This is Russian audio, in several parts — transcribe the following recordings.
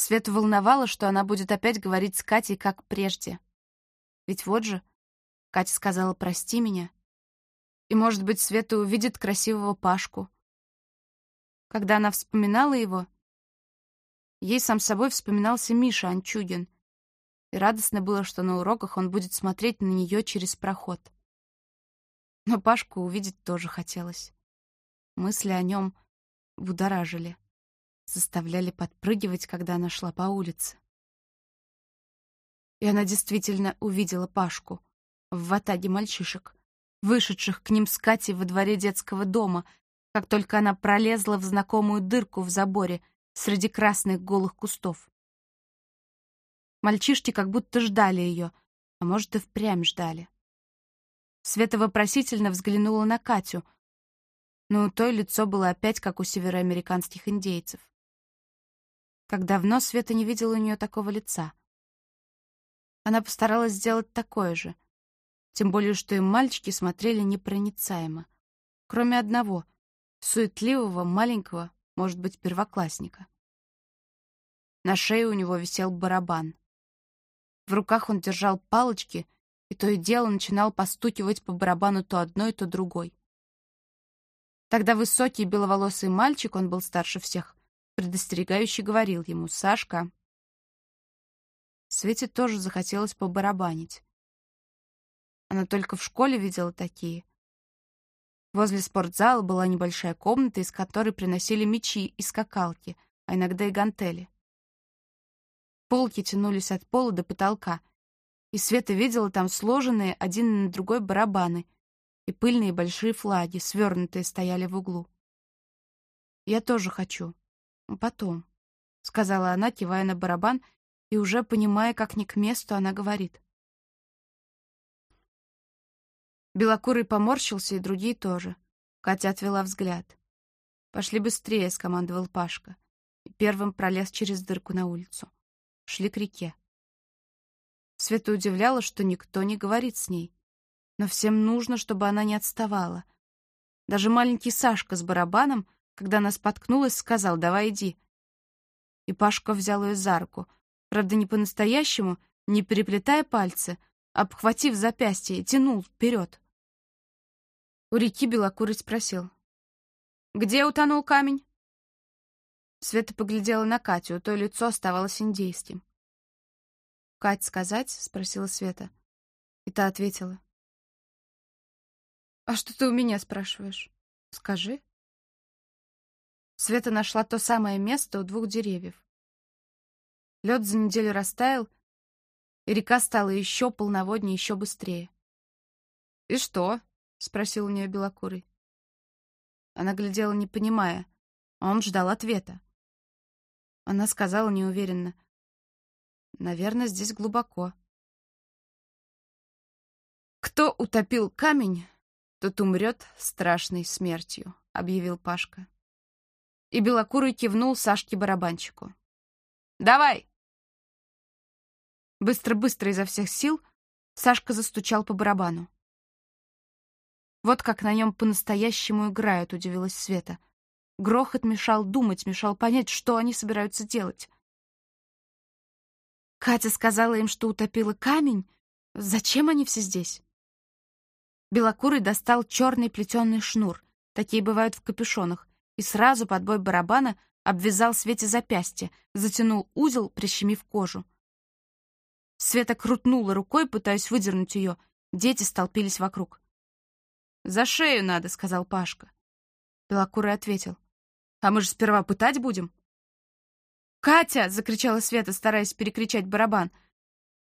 Свету волновало, что она будет опять говорить с Катей, как прежде. Ведь вот же, Катя сказала «прости меня». И, может быть, Света увидит красивого Пашку. Когда она вспоминала его, ей сам собой вспоминался Миша Анчугин. И радостно было, что на уроках он будет смотреть на нее через проход. Но Пашку увидеть тоже хотелось. Мысли о нем будоражили, заставляли подпрыгивать, когда она шла по улице. И она действительно увидела Пашку в ватаге мальчишек, вышедших к ним с Катей во дворе детского дома, как только она пролезла в знакомую дырку в заборе среди красных голых кустов. Мальчишки как будто ждали ее, а может и впрямь ждали. Света вопросительно взглянула на Катю, но у той лицо было опять как у североамериканских индейцев. Как давно Света не видела у нее такого лица. Она постаралась сделать такое же, тем более что и мальчики смотрели непроницаемо, кроме одного, суетливого, маленького, может быть, первоклассника. На шее у него висел барабан. В руках он держал палочки — и то и дело начинал постукивать по барабану то одной, то другой. Тогда высокий беловолосый мальчик, он был старше всех, предостерегающе говорил ему «Сашка». Свете тоже захотелось побарабанить. Она только в школе видела такие. Возле спортзала была небольшая комната, из которой приносили мячи и скакалки, а иногда и гантели. Полки тянулись от пола до потолка, и Света видела там сложенные один на другой барабаны и пыльные большие флаги, свернутые, стояли в углу. «Я тоже хочу. Потом», — сказала она, кивая на барабан, и уже понимая, как не к месту она говорит. Белокурый поморщился, и другие тоже. Катя отвела взгляд. «Пошли быстрее», — скомандовал Пашка. И первым пролез через дырку на улицу. Шли к реке. Света удивляла, что никто не говорит с ней. Но всем нужно, чтобы она не отставала. Даже маленький Сашка с барабаном, когда она споткнулась, сказал «давай иди». И Пашка взял ее за руку. Правда, не по-настоящему, не переплетая пальцы, обхватив запястье, тянул вперед. У реки Белокурый спросил. «Где утонул камень?» Света поглядела на Катю, то лицо оставалось индейским. «Кать, сказать?» — спросила Света. И та ответила. «А что ты у меня спрашиваешь? Скажи». Света нашла то самое место у двух деревьев. Лед за неделю растаял, и река стала еще полноводнее, еще быстрее. «И что?» — спросил у нее Белокурый. Она глядела, не понимая, а он ждал ответа. Она сказала неуверенно — Наверное, здесь глубоко. «Кто утопил камень, тот умрет страшной смертью», — объявил Пашка. И Белокурый кивнул Сашке-барабанщику. «Давай!» Быстро-быстро изо всех сил Сашка застучал по барабану. Вот как на нем по-настоящему играют, удивилась Света. Грохот мешал думать, мешал понять, что они собираются делать. Катя сказала им, что утопила камень. Зачем они все здесь? Белокурый достал черный плетеный шнур, такие бывают в капюшонах, и сразу под бой барабана обвязал Свете запястье, затянул узел, прищемив кожу. Света крутнула рукой, пытаясь выдернуть ее. Дети столпились вокруг. «За шею надо», — сказал Пашка. Белокурый ответил. «А мы же сперва пытать будем?» «Катя!» — закричала Света, стараясь перекричать барабан.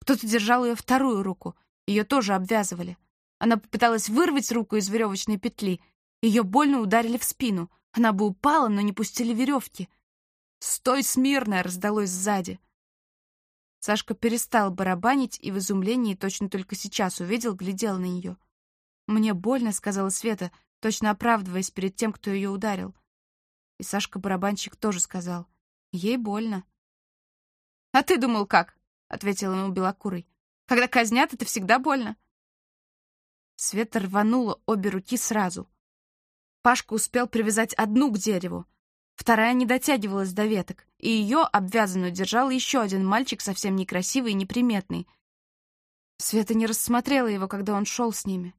Кто-то держал ее вторую руку. Ее тоже обвязывали. Она попыталась вырвать руку из веревочной петли. Ее больно ударили в спину. Она бы упала, но не пустили веревки. «Стой смирно!» — раздалось сзади. Сашка перестал барабанить и в изумлении точно только сейчас увидел, глядел на нее. «Мне больно», — сказала Света, точно оправдываясь перед тем, кто ее ударил. И Сашка-барабанщик тоже сказал — Ей больно. «А ты думал, как?» — ответил ему Белокурый. «Когда казнят, это всегда больно». Света рванула обе руки сразу. Пашка успел привязать одну к дереву. Вторая не дотягивалась до веток, и ее, обвязанную, держал еще один мальчик, совсем некрасивый и неприметный. Света не рассмотрела его, когда он шел с ними.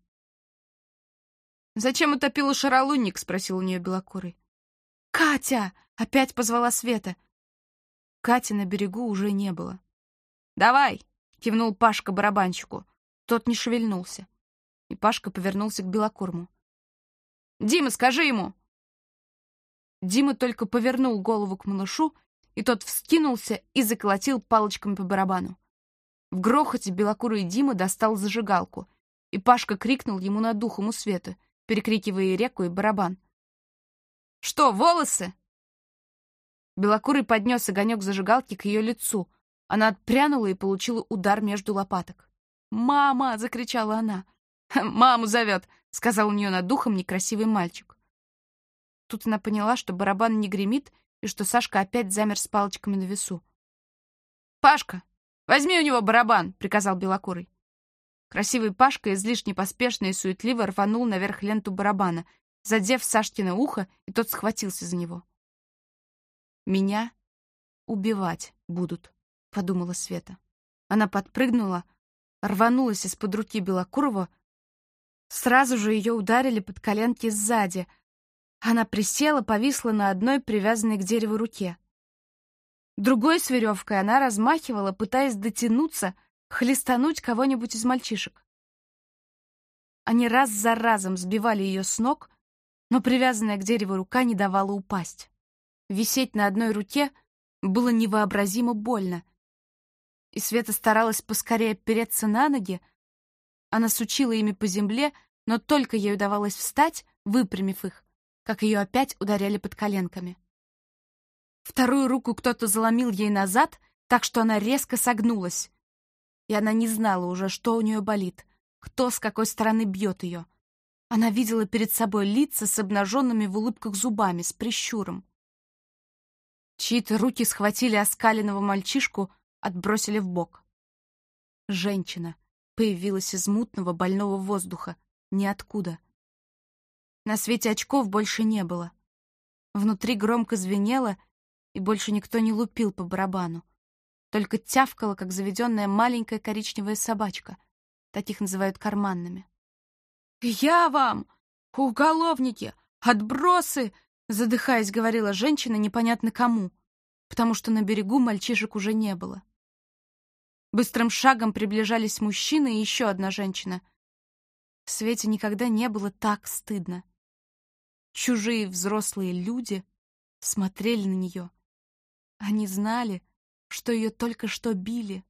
«Зачем утопила шаролунник?» — спросил у нее белокурый. «Катя!» — опять позвала Света. Кати на берегу уже не было. «Давай!» — кивнул Пашка барабанщику. Тот не шевельнулся. И Пашка повернулся к белокурму. «Дима, скажи ему!» Дима только повернул голову к малышу, и тот вскинулся и заколотил палочками по барабану. В грохоте белокурый Дима достал зажигалку, и Пашка крикнул ему над духом у света, перекрикивая реку, и барабан. «Что, волосы?» Белокурый поднес огонек зажигалки к ее лицу. Она отпрянула и получила удар между лопаток. «Мама!» — закричала она. «Маму зовет!» — сказал у нее над духом некрасивый мальчик. Тут она поняла, что барабан не гремит, и что Сашка опять замер с палочками на весу. «Пашка, возьми у него барабан!» — приказал Белокурый. Красивый Пашка излишне поспешно и суетливо рванул наверх ленту барабана, задев Сашкино ухо, и тот схватился за него. «Меня убивать будут», — подумала Света. Она подпрыгнула, рванулась из-под руки Белокурова. Сразу же ее ударили под коленки сзади — она присела, повисла на одной привязанной к дереву руке. Другой с веревкой она размахивала, пытаясь дотянуться, хлестануть кого-нибудь из мальчишек. Они раз за разом сбивали ее с ног, но привязанная к дереву рука не давала упасть. Висеть на одной руке было невообразимо больно. И Света старалась поскорее опереться на ноги. Она сучила ими по земле, но только ей удавалось встать, выпрямив их, как ее опять ударяли под коленками. Вторую руку кто-то заломил ей назад, так что она резко согнулась. И она не знала уже, что у нее болит, кто с какой стороны бьет ее. Она видела перед собой лица с обнаженными в улыбках зубами, с прищуром. Чьи-то руки схватили оскаленного мальчишку, отбросили в бок. Женщина появилась из мутного больного воздуха, ниоткуда — на свете очков больше не было. Внутри громко звенело, и больше никто не лупил по барабану. Только тявкала, как заведенная маленькая коричневая собачка. Таких называют карманными. «Я вам! Уголовники! Отбросы!» Задыхаясь, говорила женщина непонятно кому, потому что на берегу мальчишек уже не было. Быстрым шагом приближались мужчины и еще одна женщина. Свете никогда не было так стыдно. Чужие взрослые люди смотрели на нее. Они знали, что ее только что били.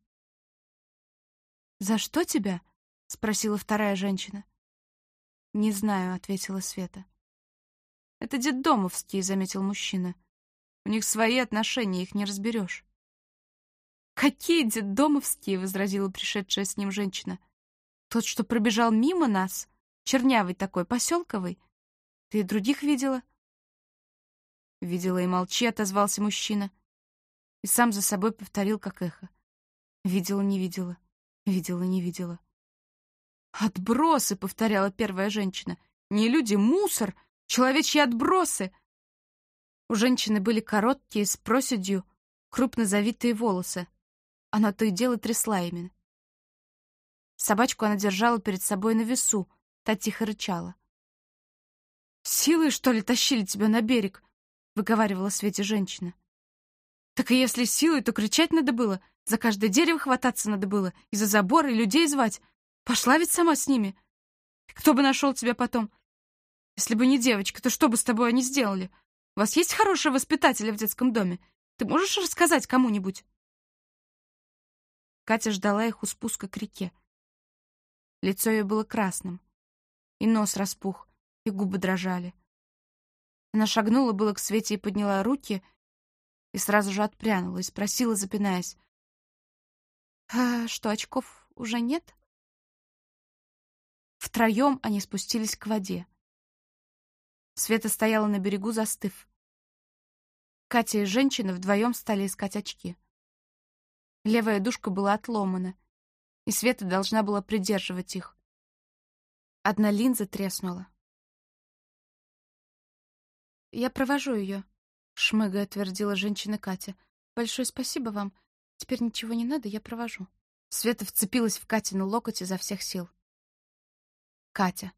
«За что тебя?» — спросила вторая женщина. «Не знаю», — ответила Света. «Это детдомовские», — заметил мужчина. «У них свои отношения, их не разберешь». «Какие детдомовские?» — возразила пришедшая с ним женщина. «Тот, что пробежал мимо нас, чернявый такой, поселковый, ты и других видела?» «Видела и молчи», — отозвался мужчина. И сам за собой повторил, как эхо. «Видела, не видела. Видела, не видела». «Отбросы!» — повторяла первая женщина. «Не люди, мусор! Человечьи отбросы!» У женщины были короткие, с проседью, крупно завитые волосы. Она то и дело трясла ими. Собачку она держала перед собой на весу, та тихо рычала. «Силой, что ли, тащили тебя на берег?» — выговаривала Свете женщина. «Так и если силой, то кричать надо было, за каждое дерево хвататься надо было, и за забор, и людей звать. Пошла ведь сама с ними. Кто бы нашел тебя потом? Если бы не девочка, то что бы с тобой они сделали? У вас есть хорошие воспитатели в детском доме? Ты можешь рассказать кому-нибудь?» Катя ждала их у спуска к реке. Лицо ее было красным, и нос распух и губы дрожали. Она шагнула было к Свете и подняла руки, и сразу же отпрянула и спросила, запинаясь, «А что, очков уже нет?» Втроем они спустились к воде. Света стояла на берегу, застыв. Катя и женщина вдвоем стали искать очки. Левая дужка была отломана, и Света должна была придерживать их. Одна линза треснула. «Я провожу ее», — Шмыгая твердила женщина Катя. «Большое спасибо вам. Теперь ничего не надо, я провожу». Света вцепилась в Катину локоть изо всех сил. Катя.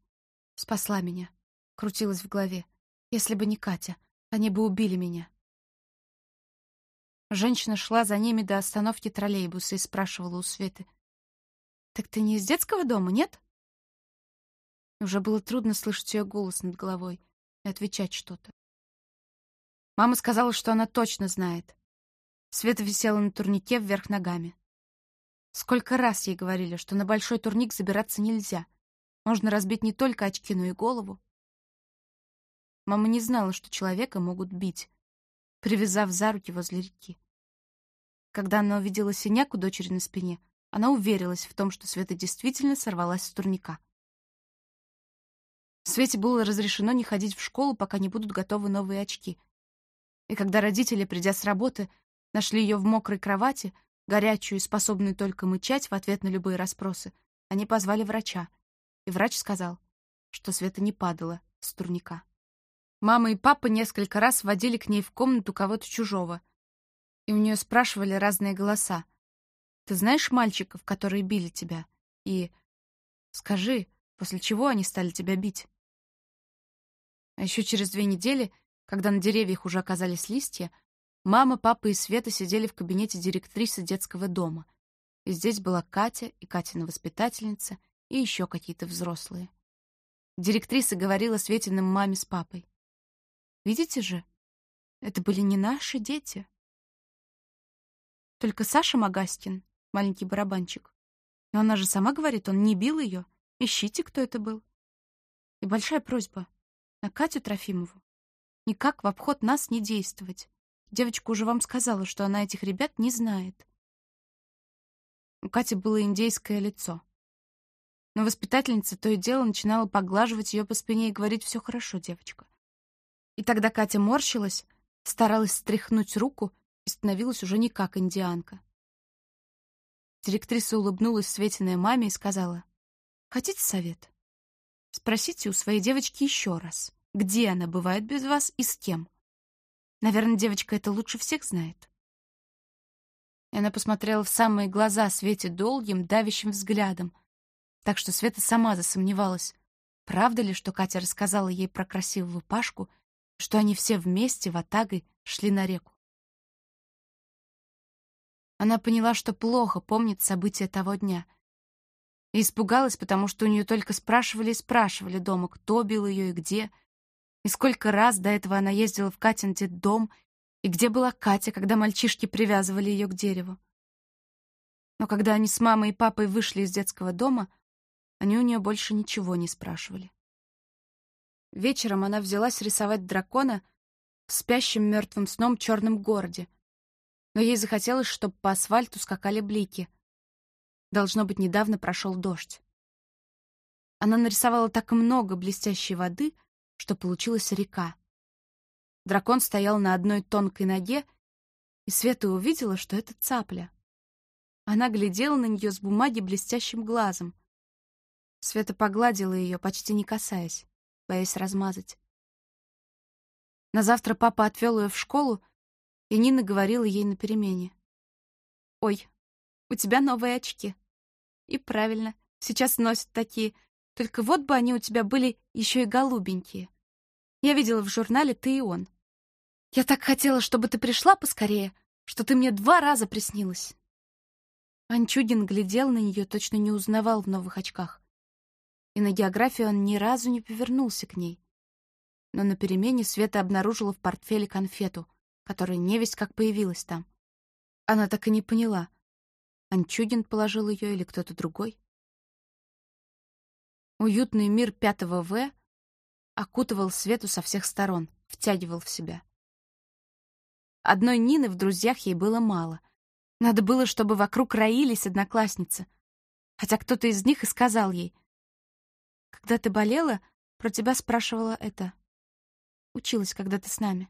Спасла меня. Крутилась в голове. Если бы не Катя, они бы убили меня. Женщина шла за ними до остановки троллейбуса и спрашивала у Светы. «Так ты не из детского дома, нет?» Уже было трудно слышать ее голос над головой и отвечать что-то. Мама сказала, что она точно знает. Света висела на турнике вверх ногами. Сколько раз ей говорили, что на большой турник забираться нельзя. Можно разбить не только очки, но и голову. Мама не знала, что человека могут бить, привязав за руки возле реки. Когда она увидела синяк у дочери на спине, она уверилась в том, что Света действительно сорвалась с турника. Свете было разрешено не ходить в школу, пока не будут готовы новые очки. И когда родители, придя с работы, нашли ее в мокрой кровати, горячую и способную только мычать в ответ на любые расспросы, они позвали врача. И врач сказал, что Света не падала с турника. Мама и папа несколько раз водили к ней в комнату кого-то чужого. И у нее спрашивали разные голоса. «Ты знаешь мальчиков, которые били тебя?» И «Скажи, после чего они стали тебя бить?» А еще через две недели, когда на деревьях уже оказались листья, Мама, папа и Света сидели в кабинете директрисы детского дома. И здесь была Катя и Катина воспитательница, и еще какие-то взрослые. Директриса говорила Светиным маме с папой. «Видите же, это были не наши дети. Только Саша Магастин, маленький барабанчик. Но она же сама говорит, он не бил ее. Ищите, кто это был. И большая просьба на Катю Трофимову никак в обход нас не действовать. Девочка уже вам сказала, что она этих ребят не знает. У Кати было индейское лицо. Но воспитательница то и дело начинала поглаживать ее по спине и говорить «все хорошо, девочка». И тогда Катя морщилась, старалась стряхнуть руку и становилась уже не как индианка. Директриса улыбнулась Светиной маме и сказала, «Хотите совет? Спросите у своей девочки еще раз, где она бывает без вас и с кем. Наверное, девочка это лучше всех знает. И она посмотрела в самые глаза Свете долгим, давящим взглядом, так что Света сама засомневалась, правда ли, что Катя рассказала ей про красивого Пашку, что они все вместе в Атагой шли на реку. Она поняла, что плохо помнит события того дня. И испугалась, потому что у нее только спрашивали и спрашивали дома, кто бил ее и где — и сколько раз до этого она ездила в Катин дом, и где была Катя, когда мальчишки привязывали ее к дереву. Но когда они с мамой и папой вышли из детского дома, они у нее больше ничего не спрашивали. Вечером она взялась рисовать дракона в спящем мертвым сном черном городе, но ей захотелось, чтобы по асфальту скакали блики. Должно быть, недавно прошел дождь. Она нарисовала так много блестящей воды, что получилась река. Дракон стоял на одной тонкой ноге, и Света увидела, что это цапля. Она глядела на нее с бумаги блестящим глазом. Света погладила ее, почти не касаясь, боясь размазать. На завтра папа отвел ее в школу, и Нина говорила ей на перемене. «Ой, у тебя новые очки». И правильно, сейчас носят такие, только вот бы они у тебя были еще и голубенькие. Я видела в журнале «Ты и он». Я так хотела, чтобы ты пришла поскорее, что ты мне два раза приснилась. Анчугин глядел на нее, точно не узнавал в новых очках. И на географию он ни разу не повернулся к ней. Но на перемене Света обнаружила в портфеле конфету, которая невесть как появилась там. Она так и не поняла, Анчугин положил ее или кто-то другой. Уютный мир пятого В окутывал Свету со всех сторон, втягивал в себя. Одной Нины в друзьях ей было мало. Надо было, чтобы вокруг роились одноклассницы. Хотя кто-то из них и сказал ей. «Когда ты болела, про тебя спрашивала это. Училась когда-то с нами».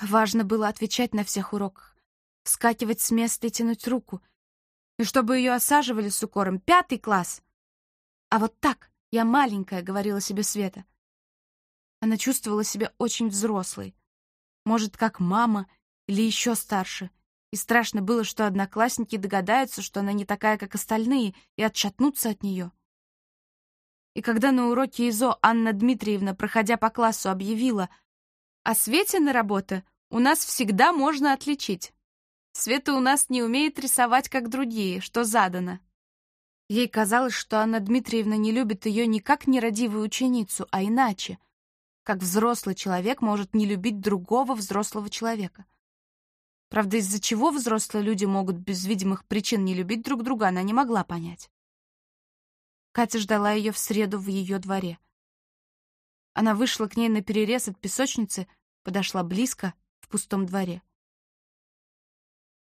Важно было отвечать на всех уроках, вскакивать с места и тянуть руку. И чтобы ее осаживали с укором «Пятый класс!» А вот так, «Я маленькая», — говорила себе Света. Она чувствовала себя очень взрослой, Может, как мама или еще старше. И страшно было, что одноклассники догадаются, что она не такая, как остальные, и отшатнутся от нее. И когда на уроке ИЗО Анна Дмитриевна, проходя по классу, объявила «А Свете на работе у нас всегда можно отличить. Света у нас не умеет рисовать, как другие, что задано». Ей казалось, что Анна Дмитриевна не любит ее не как нерадивую ученицу, а иначе, как взрослый человек может не любить другого взрослого человека. Правда, из-за чего взрослые люди могут без видимых причин не любить друг друга, она не могла понять. Катя ждала ее в среду в ее дворе. Она вышла к ней на перерез от песочницы, подошла близко, в пустом дворе.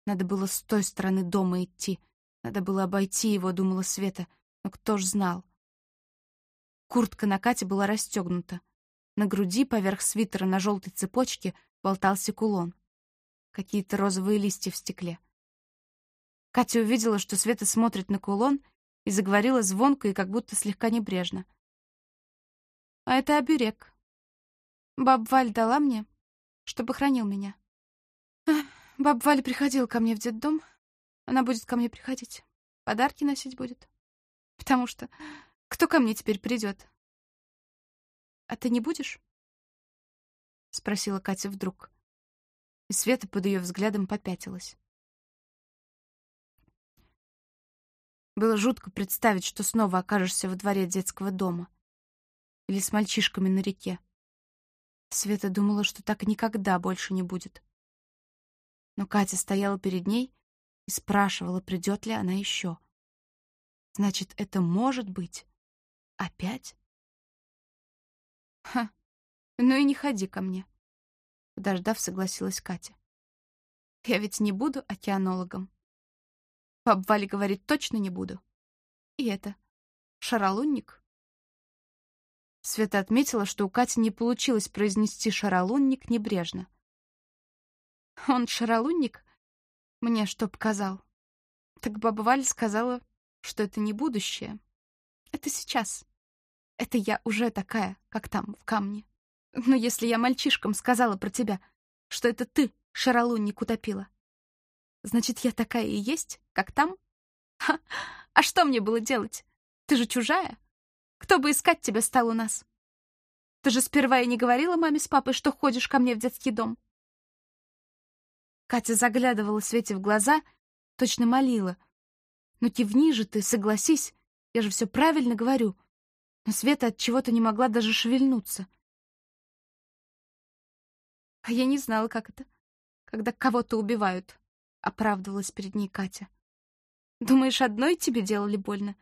Надо было с той стороны дома идти, надо было обойти его, думала Света, но кто ж знал. Куртка на Кате была расстегнута. На груди, поверх свитера на желтой цепочке, болтался кулон. Какие-то розовые листья в стекле. Катя увидела, что Света смотрит на кулон, и заговорила звонко и как будто слегка небрежно. «А это оберег. Баб Валь дала мне, чтобы хранил меня. Баб Валь приходила ко мне в детдом, она будет ко мне приходить. Подарки носить будет. Потому что кто ко мне теперь придет? А ты не будешь? Спросила Катя вдруг. И Света под ее взглядом попятилась. Было жутко представить, что снова окажешься во дворе детского дома. Или с мальчишками на реке. Света думала, что так никогда больше не будет. Но Катя стояла перед ней и спрашивала, придет ли она еще. Значит, это может быть опять? Ха, ну и не ходи ко мне. Подождав, согласилась Катя. Я ведь не буду океанологом. Баб Валя говорит, точно не буду. И это, шаралунник? Света отметила, что у Кати не получилось произнести шаралунник небрежно. Он шаралунник? мне что показал. Так баба Валя сказала, что это не будущее. Это сейчас. Это я уже такая, как там, в камне. Но если я мальчишкам сказала про тебя, что это ты шаралунник утопила, значит, я такая и есть, как там? Ха! А что мне было делать? Ты же чужая. Кто бы искать тебя стал у нас? Ты же сперва и не говорила маме с папой, что ходишь ко мне в детский дом. Катя заглядывала Свете в глаза, точно молила. «Ну кивни же ты, согласись, я же все правильно говорю». Но Света от чего-то не могла даже шевельнуться. «А я не знала, как это, когда кого-то убивают», — оправдывалась перед ней Катя. «Думаешь, одной тебе делали больно?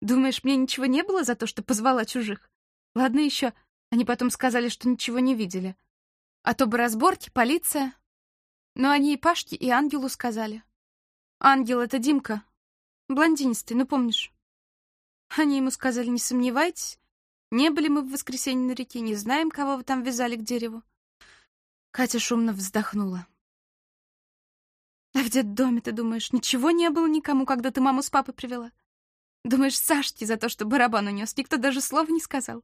Думаешь, мне ничего не было за то, что позвала чужих? Ладно еще, они потом сказали, что ничего не видели. А то бы разборки, полиция, но они и Пашке, и Ангелу сказали. Ангел — это Димка, блондинистый, ну помнишь? Они ему сказали, не сомневайтесь, не были мы в воскресенье на реке, не знаем, кого вы там вязали к дереву. Катя шумно вздохнула. А в детдоме, ты думаешь, ничего не было никому, когда ты маму с папой привела? Думаешь, Сашке за то, что барабан унес, никто даже слова не сказал?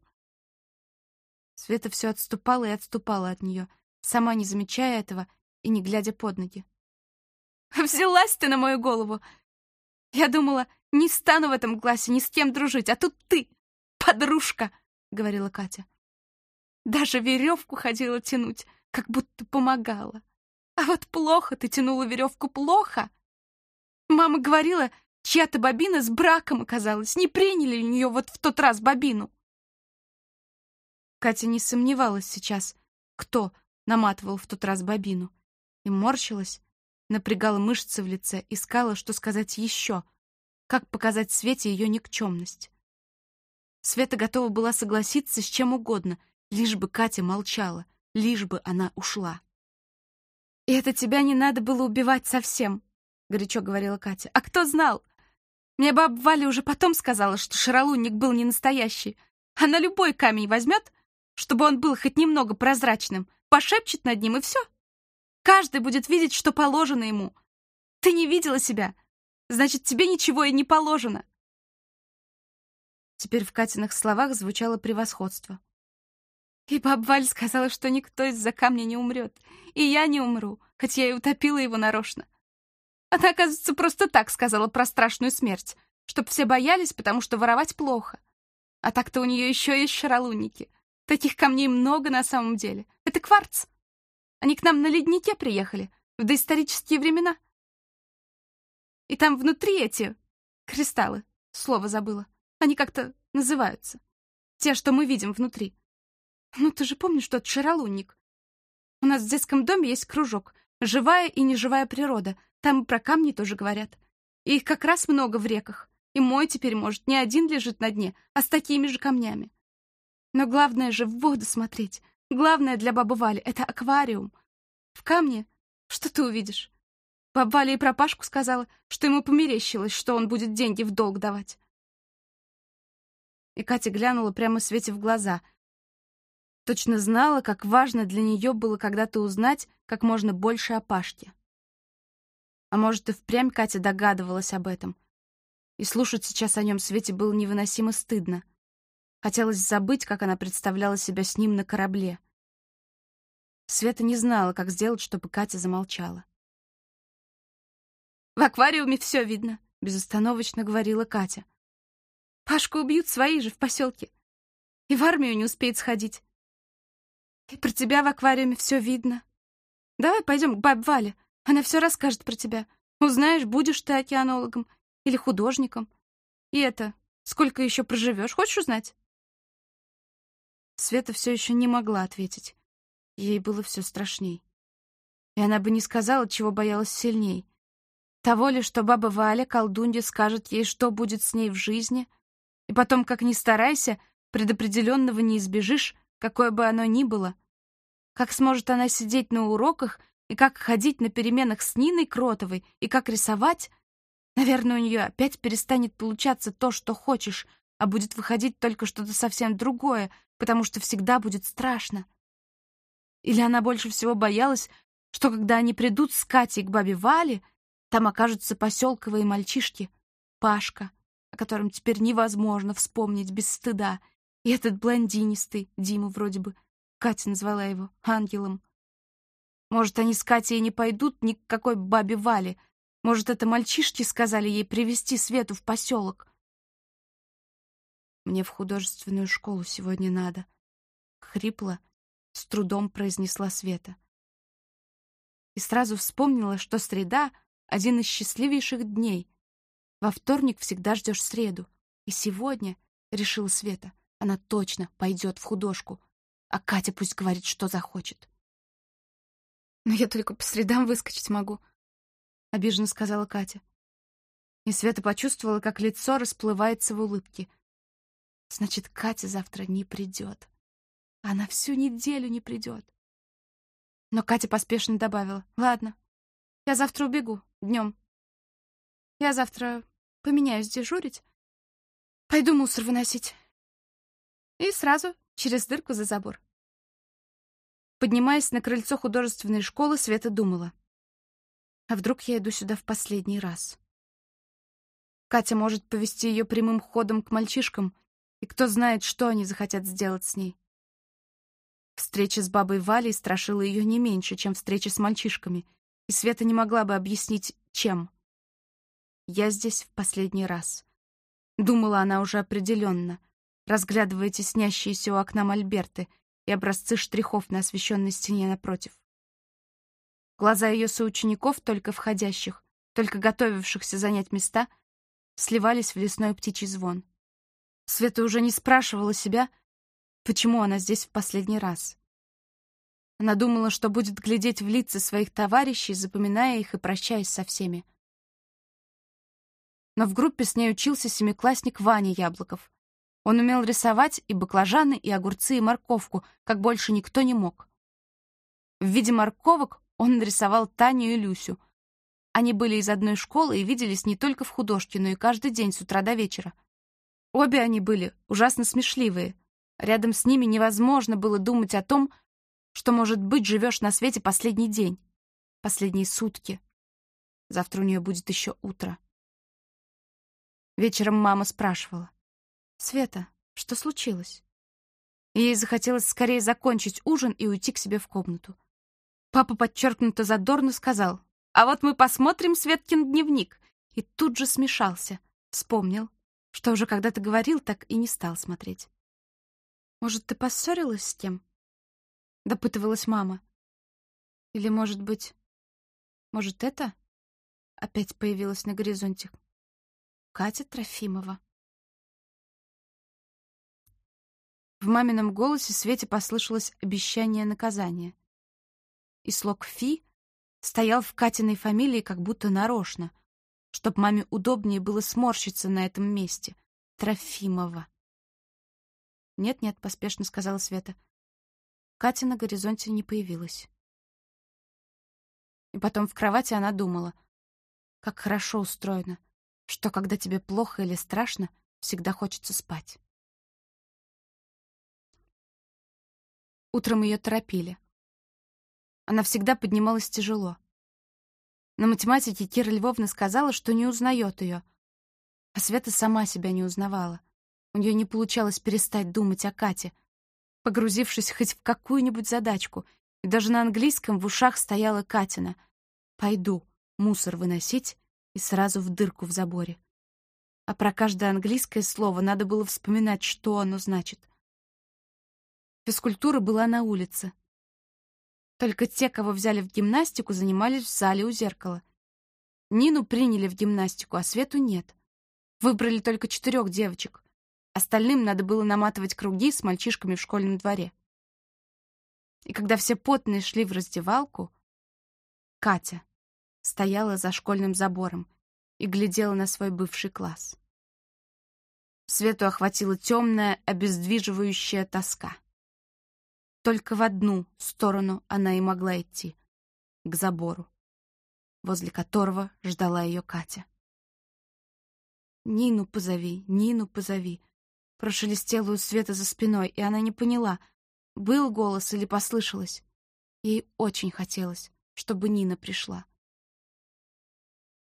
Света все отступала и отступала от нее, сама не замечая этого и не глядя под ноги. «Взялась ты на мою голову! Я думала, не стану в этом классе ни с кем дружить, а тут ты, подружка!» — говорила Катя. «Даже веревку ходила тянуть, как будто помогала. А вот плохо ты тянула веревку, плохо!» Мама говорила, чья-то бобина с браком оказалась. Не приняли у нее вот в тот раз бобину. Катя не сомневалась сейчас, кто наматывал в тот раз бобину и морщилась, напрягала мышцы в лице, искала, что сказать еще, как показать Свете ее никчемность. Света готова была согласиться с чем угодно, лишь бы Катя молчала, лишь бы она ушла. «И это тебя не надо было убивать совсем», — горячо говорила Катя. «А кто знал? Мне баба Валя уже потом сказала, что шаролунник был не настоящий. Она любой камень возьмет, чтобы он был хоть немного прозрачным, пошепчет над ним, и все. Каждый будет видеть, что положено ему. Ты не видела себя. Значит, тебе ничего и не положено. Теперь в Катиных словах звучало превосходство. И баб Валь сказала, что никто из-за камня не умрет. И я не умру, хоть я и утопила его нарочно. Она, оказывается, просто так сказала про страшную смерть, чтоб все боялись, потому что воровать плохо. А так-то у нее еще есть шаралунники. Таких камней много на самом деле. Это кварц. Они к нам на леднике приехали, в доисторические времена. И там внутри эти кристаллы, слово забыла, они как-то называются. Те, что мы видим внутри. Ну, ты же помнишь тот шаралунник? У нас в детском доме есть кружок «Живая и неживая природа». Там про камни тоже говорят. И их как раз много в реках. И мой теперь, может, не один лежит на дне, а с такими же камнями. Но главное же в воду смотреть. Главное для бабы Вали — это аквариум. В камне что ты увидишь? Баба Валя и про Пашку сказала, что ему померещилось, что он будет деньги в долг давать. И Катя глянула прямо Свете в глаза. Точно знала, как важно для нее было когда-то узнать как можно больше о Пашке. А может, и впрямь Катя догадывалась об этом. И слушать сейчас о нем Свете было невыносимо стыдно. Хотелось забыть, как она представляла себя с ним на корабле. Света не знала, как сделать, чтобы Катя замолчала. «В аквариуме все видно», — безостановочно говорила Катя. «Пашку убьют свои же в поселке. И в армию не успеет сходить. И про тебя в аквариуме все видно. Давай пойдем к бабе Вале, она все расскажет про тебя. Узнаешь, будешь ты океанологом или художником. И это, сколько еще проживешь, хочешь узнать?» Света все еще не могла ответить. Ей было все страшней. И она бы не сказала, чего боялась сильней. Того ли, что баба Валя, колдунья, скажет ей, что будет с ней в жизни, и потом, как ни старайся, предопределенного не избежишь, какое бы оно ни было. Как сможет она сидеть на уроках, и как ходить на переменах с Ниной Кротовой, и как рисовать, наверное, у нее опять перестанет получаться то, что хочешь, а будет выходить только что-то совсем другое, потому что всегда будет страшно. Или она больше всего боялась, что когда они придут с Катей к бабе Вале, там окажутся поселковые мальчишки, Пашка, о котором теперь невозможно вспомнить без стыда, и этот блондинистый, Дима вроде бы, Катя назвала его ангелом. Может, они с Катей не пойдут ни к какой бабе Вале, может, это мальчишки сказали ей привезти Свету в поселок. Мне в художественную школу сегодня надо. Хрипло, с трудом произнесла Света. И сразу вспомнила, что среда — один из счастливейших дней. Во вторник всегда ждешь среду. И сегодня, — решила Света, — она точно пойдет в художку, а Катя пусть говорит, что захочет. «Но я только по средам выскочить могу», — обиженно сказала Катя. И Света почувствовала, как лицо расплывается в улыбке. «Значит, Катя завтра не придет». Она всю неделю не придет. Но Катя поспешно добавила. «Ладно, я завтра убегу, днем. Я завтра поменяюсь дежурить. Пойду мусор выносить». И сразу через дырку за забор. Поднимаясь на крыльцо художественной школы, Света думала. А вдруг я иду сюда в последний раз? Катя может повести ее прямым ходом к мальчишкам, и кто знает, что они захотят сделать с ней. Встреча с бабой Валей страшила ее не меньше, чем встреча с мальчишками, и Света не могла бы объяснить, чем. «Я здесь в последний раз», — думала она уже определенно, разглядывая теснящиеся у окна мольберты и образцы штрихов на освещенной стене напротив. Глаза ее соучеников, только входящих, только готовившихся занять места, сливались в лесной птичий звон. Света уже не спрашивала себя, Почему она здесь в последний раз? Она думала, что будет глядеть в лица своих товарищей, запоминая их и прощаясь со всеми. Но в группе с ней учился семиклассник Ваня Яблоков. Он умел рисовать и баклажаны, и огурцы, и морковку, как больше никто не мог. В виде морковок он нарисовал Таню и Люсю. Они были из одной школы и виделись не только в художке, но и каждый день с утра до вечера. Обе они были ужасно смешливые — Рядом с ними невозможно было думать о том, что, может быть, живешь на свете последний день, последние сутки. Завтра у нее будет еще утро. Вечером мама спрашивала. «Света, что случилось?» ей захотелось скорее закончить ужин и уйти к себе в комнату. Папа подчеркнуто задорно сказал, «А вот мы посмотрим Светкин дневник», и тут же смешался, вспомнил, что уже когда-то говорил, так и не стал смотреть. «Может, ты поссорилась с кем?» — допытывалась мама. «Или, может быть, может, это?» Опять появилась на горизонте. Катя Трофимова. В мамином голосе Свете послышалось обещание наказания. И слог «фи» стоял в Катиной фамилии как будто нарочно, чтоб маме удобнее было сморщиться на этом месте. Трофимова. «Нет-нет», — поспешно сказала Света. Катя на горизонте не появилась. И потом в кровати она думала, как хорошо устроено, что когда тебе плохо или страшно, всегда хочется спать. Утром ее торопили. Она всегда поднималась тяжело. На математике Кира Львовна сказала, что не узнает ее, а Света сама себя не узнавала. У нее не получалось перестать думать о Кате, погрузившись хоть в какую-нибудь задачку, и даже на английском в ушах стояла Катина. «Пойду мусор выносить и сразу в дырку в заборе». А про каждое английское слово надо было вспоминать, что оно значит. Физкультура была на улице. Только те, кого взяли в гимнастику, занимались в зале у зеркала. Нину приняли в гимнастику, а Свету нет. Выбрали только четырех девочек. Остальным надо было наматывать круги с мальчишками в школьном дворе. И когда все потные шли в раздевалку, Катя стояла за школьным забором и глядела на свой бывший класс. Свету охватила темная, обездвиживающая тоска. Только в одну сторону она и могла идти — к забору, возле которого ждала ее Катя. «Нину позови, Нину позови», — прошелестела у Света за спиной, и она не поняла, был голос или послышалось. Ей очень хотелось, чтобы Нина пришла.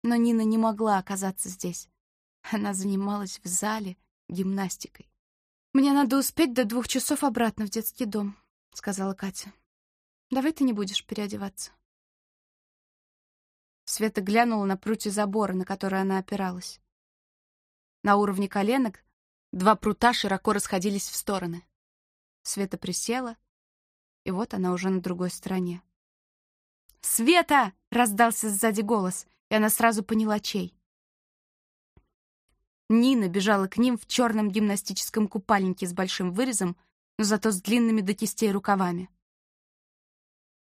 Но Нина не могла оказаться здесь. Она занималась в зале гимнастикой. «Мне надо успеть до двух часов обратно в детский дом», — сказала Катя. «Давай ты не будешь переодеваться». Света глянула на прутья забора, на который она опиралась. На уровне коленок два прута широко расходились в стороны. Света присела, и вот она уже на другой стороне. «Света!» — раздался сзади голос, и она сразу поняла, чей. Нина бежала к ним в черном гимнастическом купальнике с большим вырезом зато с длинными до кистей рукавами.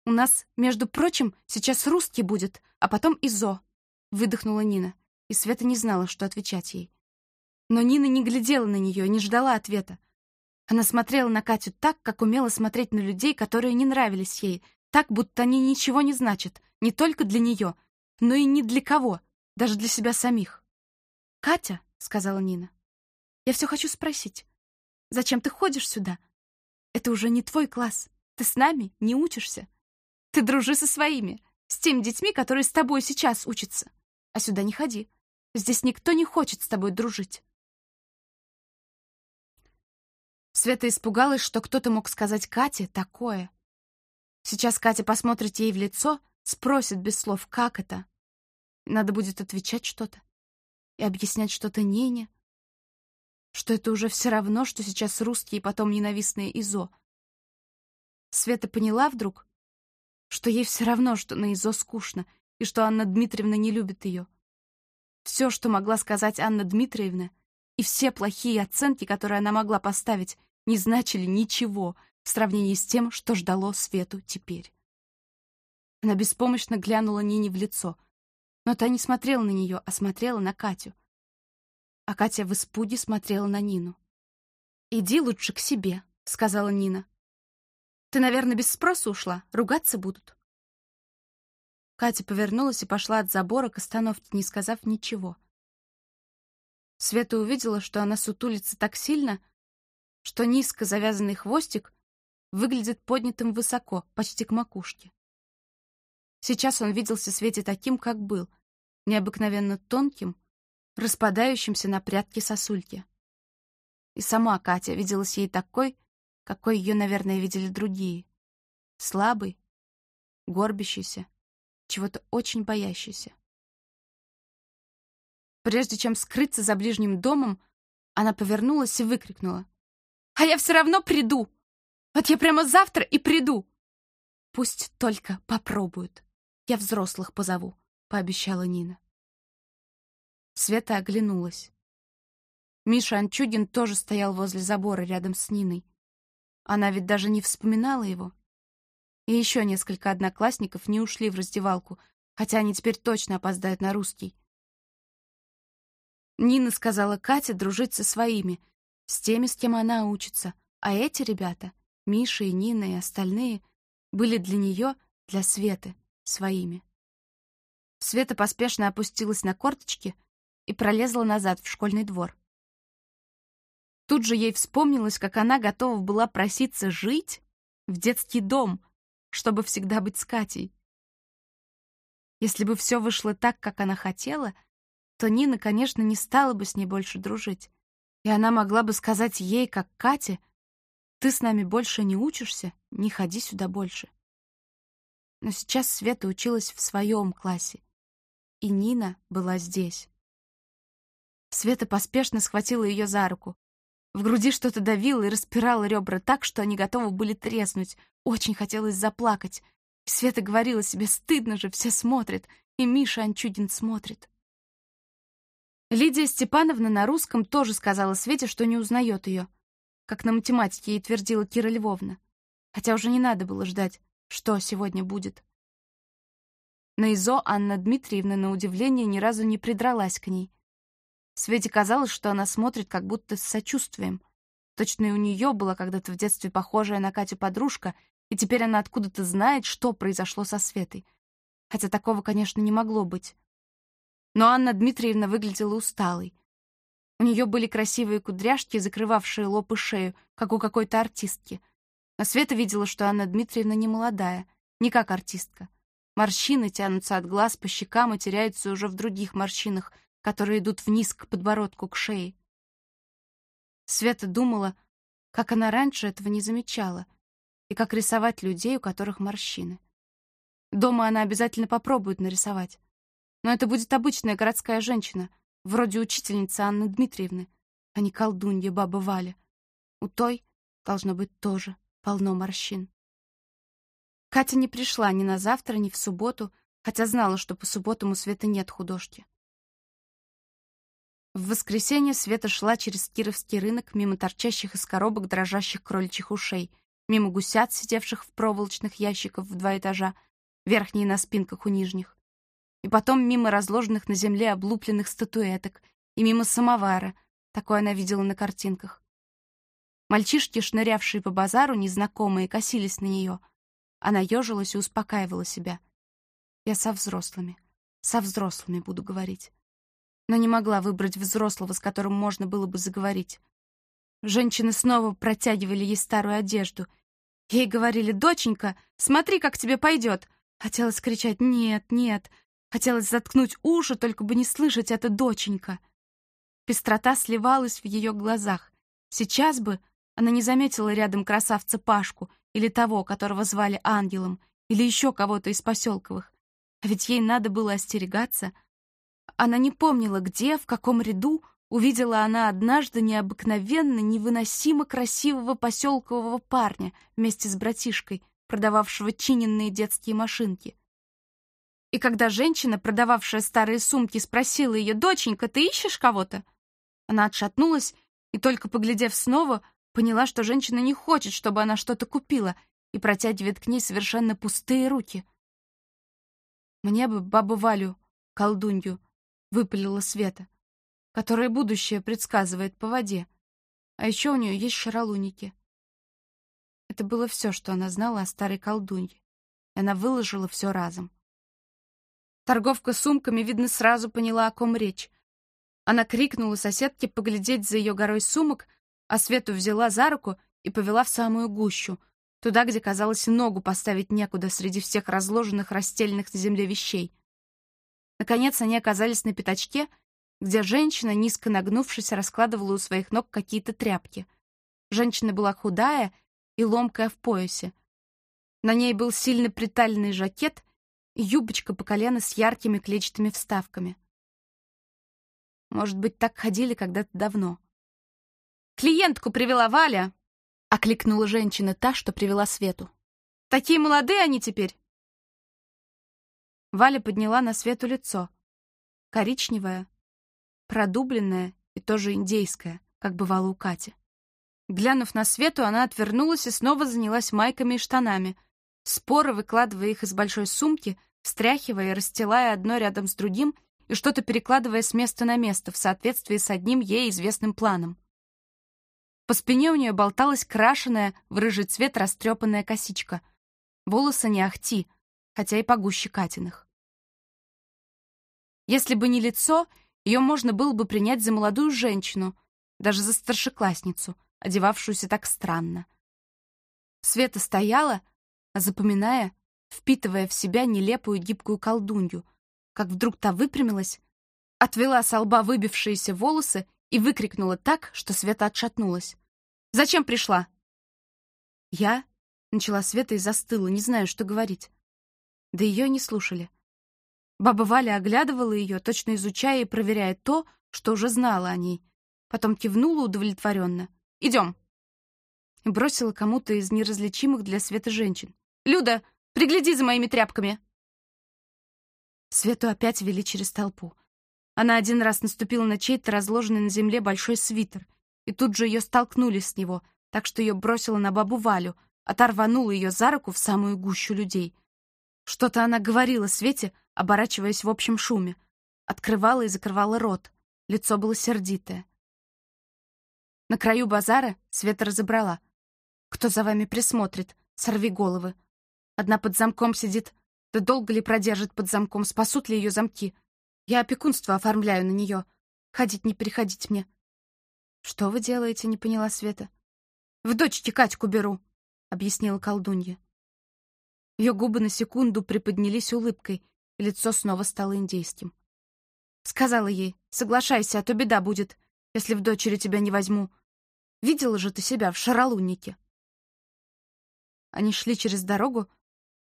«У нас, между прочим, сейчас русский будет, а потом ИЗО», — выдохнула Нина, и Света не знала, что отвечать ей. Но Нина не глядела на нее, не ждала ответа. Она смотрела на Катю так, как умела смотреть на людей, которые не нравились ей, так, будто они ничего не значат, не только для нее, но и ни для кого, даже для себя самих. «Катя», — сказала Нина, — «я все хочу спросить, зачем ты ходишь сюда? Это уже не твой класс. Ты с нами не учишься. Ты дружи со своими, с теми детьми, которые с тобой сейчас учатся. А сюда не ходи. Здесь никто не хочет с тобой дружить. Света испугалась, что кто-то мог сказать Кате такое. Сейчас Катя посмотрит ей в лицо, спросит без слов, как это. Надо будет отвечать что-то и объяснять что-то Нине, что это уже все равно, что сейчас русские и потом ненавистные ИЗО. Света поняла вдруг, что ей все равно, что на ИЗО скучно, и что Анна Дмитриевна не любит ее. Все, что могла сказать Анна Дмитриевна, и все плохие оценки, которые она могла поставить, не значили ничего в сравнении с тем, что ждало Свету теперь. Она беспомощно глянула Нине в лицо, но та не смотрела на нее, а смотрела на Катю — а Катя в испуге смотрела на Нину. «Иди лучше к себе», — сказала Нина. «Ты, наверное, без спроса ушла. Ругаться будут». Катя повернулась и пошла от забора к остановке, не сказав ничего. Света увидела, что она сутулится так сильно, что низко завязанный хвостик выглядит поднятым высоко, почти к макушке. Сейчас он виделся Свете таким, как был, необыкновенно тонким, распадающимся на прядки сосульки. И сама Катя виделась ей такой, какой ее, наверное, видели другие. Слабый, горбящийся, чего-то очень боящийся. Прежде чем скрыться за ближним домом, она повернулась и выкрикнула. «А я все равно приду! Вот я прямо завтра и приду!» «Пусть только попробуют. Я взрослых позову», — пообещала Нина. Света оглянулась. Миша Анчугин тоже стоял возле забора рядом с Ниной. Она ведь даже не вспоминала его. И еще несколько одноклассников не ушли в раздевалку, хотя они теперь точно опоздают на русский. Нина сказала Кате дружить со своими, с теми, с кем она учится, а эти ребята, Миша и Нина и остальные, были для нее, для Светы, своими. Света поспешно опустилась на корточки и пролезла назад в школьный двор. Тут же ей вспомнилось, как она готова была проситься жить в детский дом, чтобы всегда быть с Катей. Если бы все вышло так, как она хотела, то Нина, конечно, не стала бы с ней больше дружить. И она могла бы сказать ей, как Кате, «Ты с нами больше не учишься, не ходи сюда больше». Но сейчас Света училась в своем классе, и Нина была здесь. Света поспешно схватила ее за руку. В груди что-то давило и распирало ребра так, что они готовы были треснуть. Очень хотелось заплакать. И Света говорила себе, стыдно же, все смотрят. И Миша Анчудин смотрит. Лидия Степановна на русском тоже сказала Свете, что не узнает ее. Как на математике ей твердила Кира Львовна. Хотя уже не надо было ждать, что сегодня будет. На ИЗО Анна Дмитриевна, на удивление, ни разу не придралась к ней. Свете казалось, что она смотрит как будто с сочувствием. Точно и у нее была когда-то в детстве похожая на Катю подружка, и теперь она откуда-то знает, что произошло со Светой. Хотя такого, конечно, не могло быть. Но Анна Дмитриевна выглядела усталой. У нее были красивые кудряшки, закрывавшие лоб и шею, как у какой-то артистки. А Света видела, что Анна Дмитриевна не молодая, не как артистка. Морщины тянутся от глаз по щекам и теряются уже в других морщинах — которые идут вниз к подбородку, к шее. Света думала, как она раньше этого не замечала, и как рисовать людей, у которых морщины. Дома она обязательно попробует нарисовать. Но это будет обычная городская женщина, вроде учительницы Анны Дмитриевны, а не колдунья баба Валя. У той должно быть тоже полно морщин. Катя не пришла ни на завтра, ни в субботу, хотя знала, что по субботам у Светы нет художки. В воскресенье Света шла через Кировский рынок мимо торчащих из коробок дрожащих кроличьих ушей, мимо гусят, сидевших в проволочных ящиках в два этажа, верхние на спинках у нижних. И потом мимо разложенных на земле облупленных статуэток, и мимо самовара, такое она видела на картинках. Мальчишки, шнырявшие по базару, незнакомые, косились на нее. Она ежилась и успокаивала себя. «Я со взрослыми, со взрослыми буду говорить» но не могла выбрать взрослого, с которым можно было бы заговорить. Женщины снова протягивали ей старую одежду. Ей говорили, «Доченька, смотри, как тебе пойдет!» Хотелось кричать «Нет, нет!» Хотелось заткнуть уши, только бы не слышать это «доченька!» Пестрота сливалась в ее глазах. Сейчас бы она не заметила рядом красавца Пашку или того, которого звали Ангелом, или еще кого-то из поселковых. А ведь ей надо было остерегаться — она не помнила, где, в каком ряду увидела она однажды необыкновенно, невыносимо красивого поселкового парня вместе с братишкой, продававшего чиненные детские машинки. И когда женщина, продававшая старые сумки, спросила ее, «Доченька, ты ищешь кого-то?» Она отшатнулась и, только поглядев снова, поняла, что женщина не хочет, чтобы она что-то купила, и протягивает к ней совершенно пустые руки. Мне бы бабу Валю, колдунью, выпалила Света, которая будущее предсказывает по воде. А еще у нее есть шаролуники. Это было все, что она знала о старой колдунье. И она выложила все разом. Торговка сумками, видно, сразу поняла, о ком речь. Она крикнула соседке поглядеть за ее горой сумок, а Свету взяла за руку и повела в самую гущу, туда, где, казалось, ногу поставить некуда среди всех разложенных, расстеленных на земле вещей — Наконец они оказались на пятачке, где женщина, низко нагнувшись, раскладывала у своих ног какие-то тряпки. Женщина была худая и ломкая в поясе. На ней был сильно приталенный жакет и юбочка по колено с яркими клетчатыми вставками. Может быть, так ходили когда-то давно. «Клиентку привела Валя!» — окликнула женщина та, что привела Свету. «Такие молодые они теперь!» Валя подняла на Свету лицо. Коричневое, продубленное и тоже индейское, как бывало у Кати. Глянув на Свету, она отвернулась и снова занялась майками и штанами, споро выкладывая их из большой сумки, встряхивая и расстилая одно рядом с другим и что-то перекладывая с места на место в соответствии с одним ей известным планом. По спине у нее болталась крашеная в рыжий цвет растрепанная косичка. Волосы не ахти, хотя и погуще Катиных. Если бы не лицо, ее можно было бы принять за молодую женщину, даже за старшеклассницу, одевавшуюся так странно. Света стояла, запоминая, впитывая в себя нелепую гибкую колдунью, как вдруг та выпрямилась, отвела с лба выбившиеся волосы и выкрикнула так, что Света отшатнулась. «Зачем пришла?» «Я?» — начала Света и застыла, не знаю, что говорить. Да ее не слушали. Баба Валя оглядывала ее, точно изучая и проверяя то, что уже знала о ней. Потом кивнула удовлетворенно. «Идем!» И бросила кому-то из неразличимых для Света женщин. «Люда, пригляди за моими тряпками!» Свету опять вели через толпу. Она один раз наступила на чей-то разложенный на земле большой свитер, и тут же ее столкнули с него, так что ее бросило на бабу Валю, оторванула ее за руку в самую гущу людей. Что-то она говорила Свете, оборачиваясь в общем шуме. Открывала и закрывала рот. Лицо было сердитое. На краю базара Света разобрала. «Кто за вами присмотрит? Сорви головы. Одна под замком сидит. Да долго ли продержит под замком? Спасут ли ее замки? Я опекунство оформляю на нее. Ходить не переходить мне». «Что вы делаете?» — не поняла Света. «В дочке Катьку беру», — объяснила колдунья. Ее губы на секунду приподнялись улыбкой, лицо снова стало индейским. Сказала ей, соглашайся, а то беда будет, если в дочери тебя не возьму. Видела же ты себя в шаралуннике. Они шли через дорогу,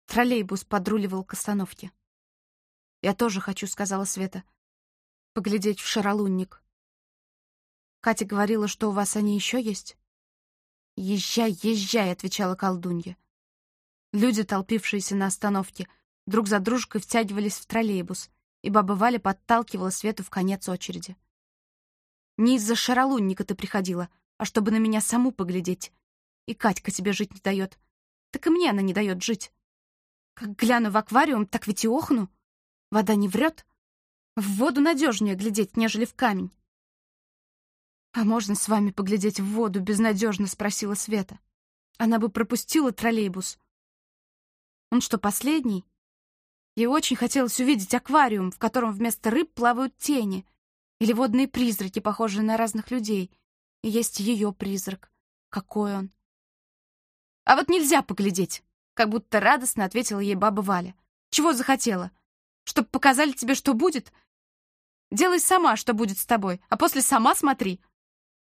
троллейбус подруливал к остановке. «Я тоже хочу», — сказала Света, — «поглядеть в шаралунник». Катя говорила, что у вас они еще есть. «Езжай, езжай», — отвечала колдунья. Люди, толпившиеся на остановке, друг за дружкой втягивались в троллейбус, и баба Валя подталкивала Свету в конец очереди. «Не из-за шаралунника ты приходила, а чтобы на меня саму поглядеть. И Катька тебе жить не дает. Так и мне она не дает жить. Как гляну в аквариум, так ведь и охну. Вода не врет. В воду надежнее глядеть, нежели в камень». «А можно с вами поглядеть в воду?» — безнадежно спросила Света. Она бы пропустила троллейбус. Он что, последний? Ей очень хотелось увидеть аквариум, в котором вместо рыб плавают тени, или водные призраки, похожие на разных людей. И есть ее призрак. Какой он? «А вот нельзя поглядеть!» Как будто радостно ответила ей баба Валя. «Чего захотела? Чтоб показали тебе, что будет? Делай сама, что будет с тобой, а после сама смотри.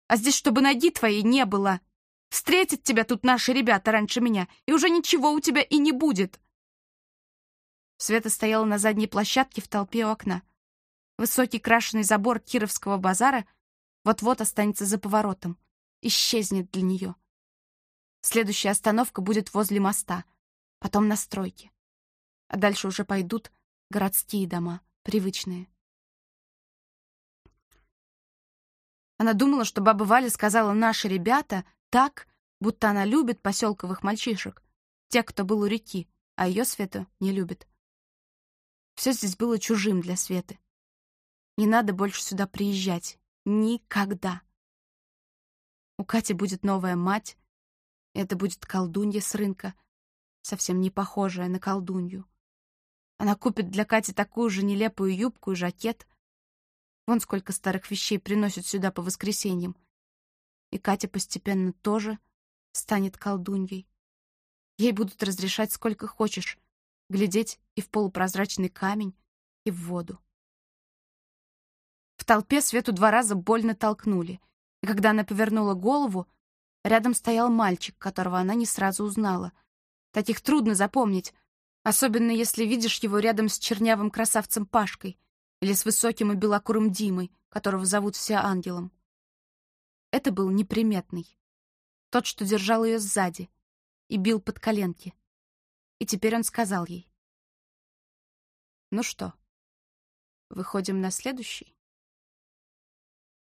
А здесь, чтобы ноги твоей не было. Встретят тебя тут наши ребята раньше меня, и уже ничего у тебя и не будет!» Света стояла на задней площадке в толпе у окна. Высокий крашеный забор Кировского базара вот-вот останется за поворотом. Исчезнет для нее. Следующая остановка будет возле моста, потом на стройке. А дальше уже пойдут городские дома, привычные. Она думала, что баба Валя сказала «наши ребята» так, будто она любит поселковых мальчишек, тех, кто был у реки, а ее Свету не любит. Все здесь было чужим для Светы. Не надо больше сюда приезжать. Никогда. У Кати будет новая мать. Это будет колдунья с рынка, совсем не похожая на колдунью. Она купит для Кати такую же нелепую юбку и жакет. Вон сколько старых вещей приносят сюда по воскресеньям. И Катя постепенно тоже станет колдуньей. Ей будут разрешать сколько хочешь, глядеть и в полупрозрачный камень, и в воду. В толпе Свету два раза больно толкнули, и когда она повернула голову, Рядом стоял мальчик, которого она не сразу узнала. Таких трудно запомнить, особенно если видишь его рядом с чернявым красавцем Пашкой или с высоким и белокурым Димой, которого зовут все ангелом. Это был неприметный. Тот, что держал ее сзади и бил под коленки. И теперь он сказал ей. «Ну что, выходим на следующий?»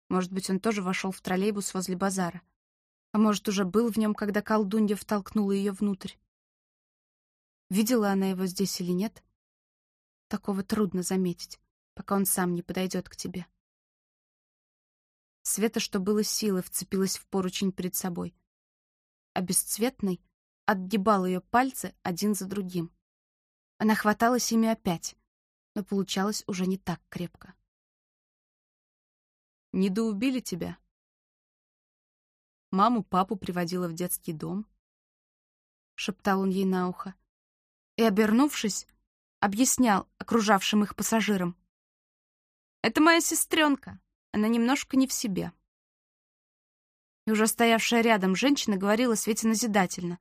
Может быть, он тоже вошел в троллейбус возле базара. А может, уже был в нем, когда колдунья втолкнула ее внутрь. Видела она его здесь или нет? Такого трудно заметить, пока он сам не подойдет к тебе. Света, что было силы, вцепилась в поручень перед собой. А бесцветный отгибал ее пальцы один за другим. Она хваталась ими опять, но получалось уже не так крепко. «Недоубили тебя?» Маму, папу приводила в детский дом. Шептал он ей на ухо. И, обернувшись, объяснял окружавшим их пассажирам. «Это моя сестренка. Она немножко не в себе». И уже стоявшая рядом женщина говорила Свете назидательно.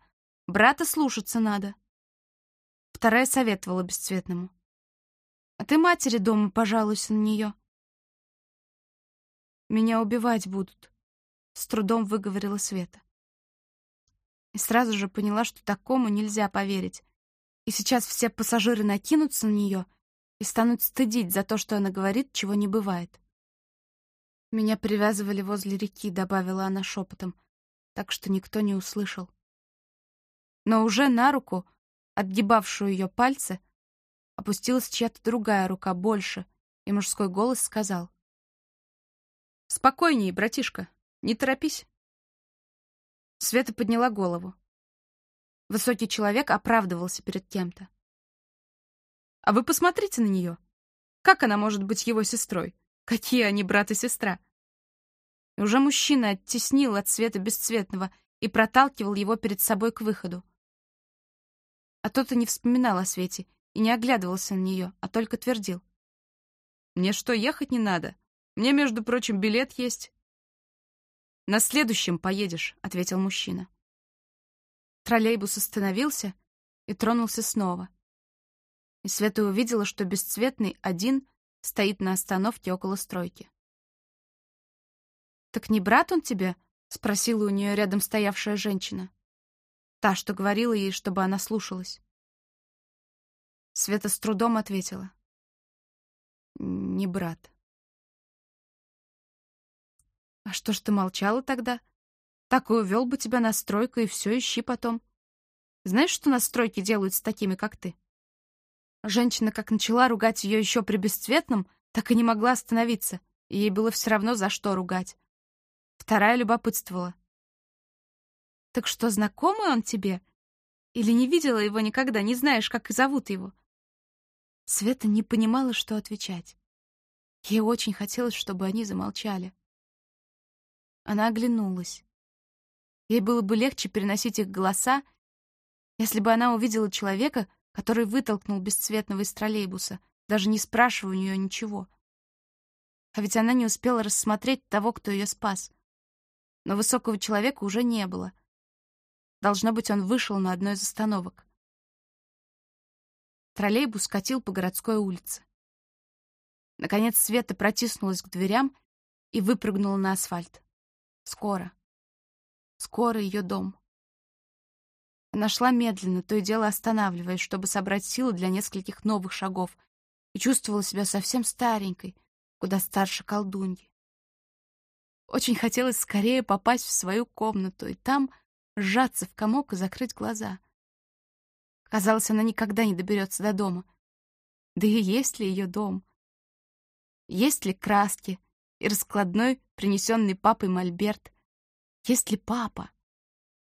«Брата слушаться надо». Вторая советовала бесцветному. «А ты матери дома пожалуйся на нее». «Меня убивать будут», с трудом выговорила Света. И сразу же поняла, что такому нельзя поверить. И сейчас все пассажиры накинутся на нее и станут стыдить за то, что она говорит, чего не бывает. «Меня привязывали возле реки», — добавила она шепотом, так что никто не услышал. Но уже на руку, отгибавшую ее пальцы, опустилась чья-то другая рука больше, и мужской голос сказал. «Спокойней, братишка». Не торопись. Света подняла голову. Высокий человек оправдывался перед кем-то. А вы посмотрите на нее. Как она может быть его сестрой? Какие они брат и сестра? И уже мужчина оттеснил от света бесцветного и проталкивал его перед собой к выходу. А тот и не вспоминал о Свете и не оглядывался на нее, а только твердил. «Мне что, ехать не надо? Мне, между прочим, билет есть. «На следующем поедешь», — ответил мужчина. Троллейбус остановился и тронулся снова. И Света увидела, что бесцветный один стоит на остановке около стройки. «Так не брат он тебе?» — спросила у нее рядом стоявшая женщина. Та, что говорила ей, чтобы она слушалась. Света с трудом ответила. «Не брат». А что ж ты молчала тогда? Так и увел бы тебя на стройку, и все, ищи потом. Знаешь, что на стройке делают с такими, как ты? Женщина как начала ругать ее еще при бесцветном, так и не могла остановиться, и ей было все равно, за что ругать. Вторая любопытствовала. «Так что, знакомый он тебе? Или не видела его никогда, не знаешь, как зовут его?» Света не понимала, что отвечать. Ей очень хотелось, чтобы они замолчали. Она оглянулась. Ей было бы легче переносить их голоса, если бы она увидела человека, который вытолкнул бесцветного из троллейбуса, даже не спрашивая у нее ничего. А ведь она не успела рассмотреть того, кто ее спас. Но высокого человека уже не было. Должно быть, он вышел на одной из остановок. Троллейбус катил по городской улице. Наконец Света протиснулась к дверям и выпрыгнула на асфальт. Скоро. Скоро ее дом. Она шла медленно, то и дело останавливаясь, чтобы собрать силы для нескольких новых шагов, и чувствовала себя совсем старенькой, куда старше колдуньи. Очень хотелось скорее попасть в свою комнату и там сжаться в комок и закрыть глаза. Казалось, она никогда не доберется до дома. Да и есть ли ее дом? Есть ли краски, и раскладной, принесенный папой мольберт. Есть ли папа?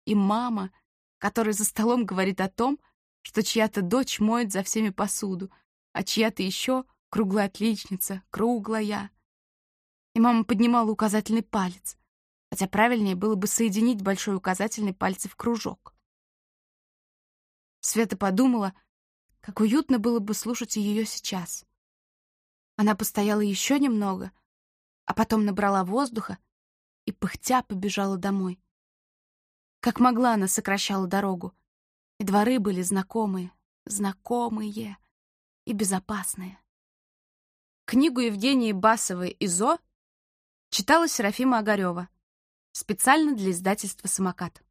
И мама, которая за столом говорит о том, что чья-то дочь моет за всеми посуду, а чья-то еще круглая отличница, круглая. И мама поднимала указательный палец, хотя правильнее было бы соединить большой указательный пальцы в кружок. Света подумала, как уютно было бы слушать ее сейчас. Она постояла еще немного, а потом набрала воздуха и пыхтя побежала домой. Как могла, она сокращала дорогу. И дворы были знакомые, знакомые и безопасные. Книгу Евгении Басовой «ИЗО» читала Серафима Огарева специально для издательства «Самокат».